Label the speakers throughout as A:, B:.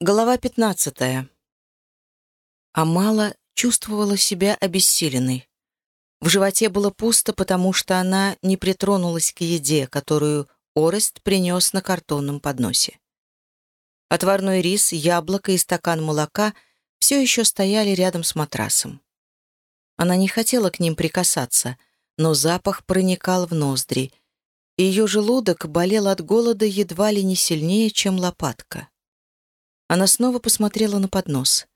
A: Глава 15. Амала чувствовала себя обессиленной. В животе было пусто, потому что она не притронулась к еде, которую Орест принес на картонном подносе. Отварной рис, яблоко и стакан молока все еще стояли рядом с матрасом. Она не хотела к ним прикасаться, но запах проникал в ноздри, и ее желудок болел от голода едва ли не сильнее, чем лопатка. Она снова посмотрела на поднос.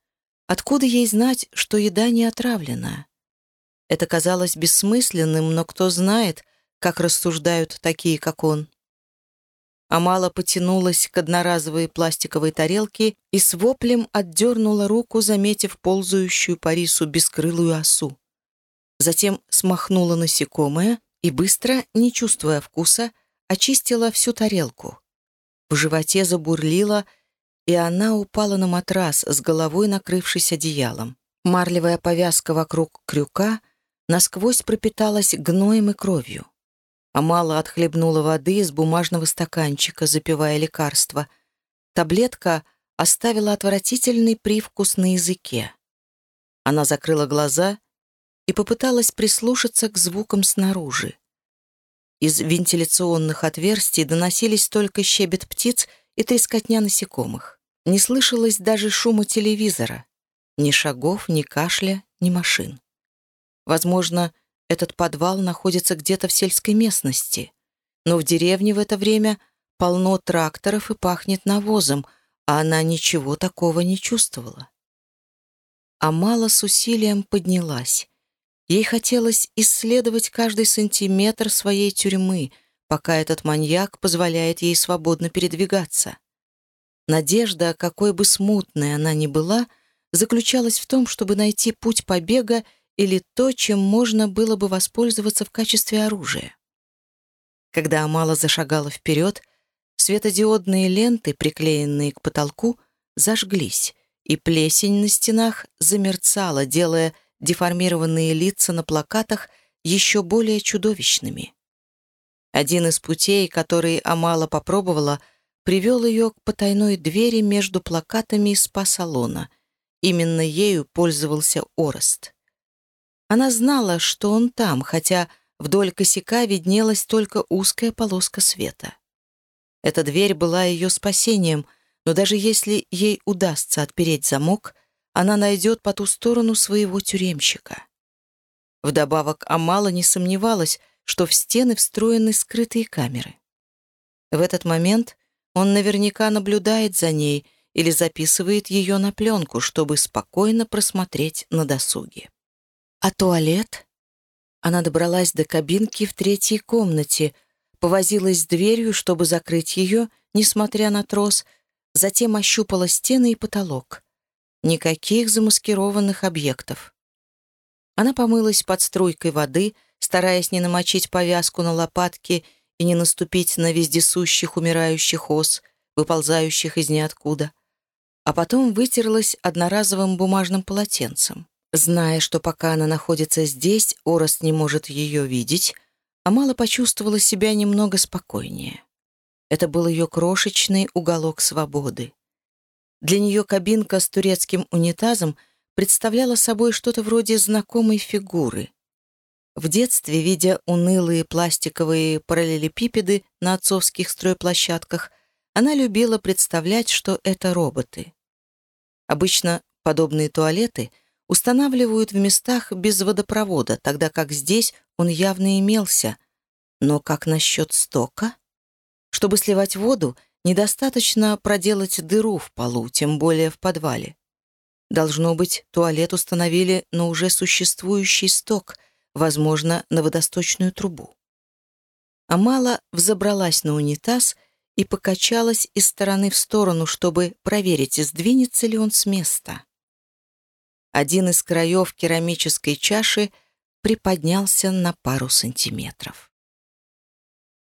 A: Откуда ей знать, что еда не отравлена? Это казалось бессмысленным, но кто знает, как рассуждают такие, как он. Амала потянулась к одноразовой пластиковой тарелке и с воплем отдернула руку, заметив ползающую по рису бескрылую осу. Затем смахнула насекомое и быстро, не чувствуя вкуса, очистила всю тарелку. В животе забурлила, и она упала на матрас, с головой накрывшись одеялом. Марлевая повязка вокруг крюка насквозь пропиталась гноем и кровью. Амала отхлебнула воды из бумажного стаканчика, запивая лекарство. Таблетка оставила отвратительный привкус на языке. Она закрыла глаза и попыталась прислушаться к звукам снаружи. Из вентиляционных отверстий доносились только щебет птиц и трескотня насекомых. Не слышалось даже шума телевизора, ни шагов, ни кашля, ни машин. Возможно, этот подвал находится где-то в сельской местности, но в деревне в это время полно тракторов и пахнет навозом, а она ничего такого не чувствовала. Амала с усилием поднялась. Ей хотелось исследовать каждый сантиметр своей тюрьмы, пока этот маньяк позволяет ей свободно передвигаться. Надежда, какой бы смутной она ни была, заключалась в том, чтобы найти путь побега или то, чем можно было бы воспользоваться в качестве оружия. Когда Амала зашагала вперед, светодиодные ленты, приклеенные к потолку, зажглись, и плесень на стенах замерцала, делая деформированные лица на плакатах еще более чудовищными. Один из путей, который Амала попробовала — привел ее к потайной двери между плакатами из спа-салона. Именно ею пользовался Орест. Она знала, что он там, хотя вдоль косяка виднелась только узкая полоска света. Эта дверь была ее спасением, но даже если ей удастся отпереть замок, она найдет по ту сторону своего тюремщика. Вдобавок Амала не сомневалась, что в стены встроены скрытые камеры. В этот момент он наверняка наблюдает за ней или записывает ее на пленку, чтобы спокойно просмотреть на досуге. А туалет? Она добралась до кабинки в третьей комнате, повозилась с дверью, чтобы закрыть ее, несмотря на трос, затем ощупала стены и потолок. Никаких замаскированных объектов. Она помылась под струйкой воды, стараясь не намочить повязку на лопатке и не наступить на вездесущих умирающих ос, выползающих из ниоткуда, а потом вытерлась одноразовым бумажным полотенцем. Зная, что пока она находится здесь, Орост не может ее видеть, Амала почувствовала себя немного спокойнее. Это был ее крошечный уголок свободы. Для нее кабинка с турецким унитазом представляла собой что-то вроде знакомой фигуры — в детстве, видя унылые пластиковые параллелепипеды на отцовских стройплощадках, она любила представлять, что это роботы. Обычно подобные туалеты устанавливают в местах без водопровода, тогда как здесь он явно имелся. Но как насчет стока? Чтобы сливать воду, недостаточно проделать дыру в полу, тем более в подвале. Должно быть, туалет установили на уже существующий сток — возможно, на водосточную трубу. Амала взобралась на унитаз и покачалась из стороны в сторону, чтобы проверить, сдвинется ли он с места. Один из краев керамической чаши приподнялся на пару сантиметров.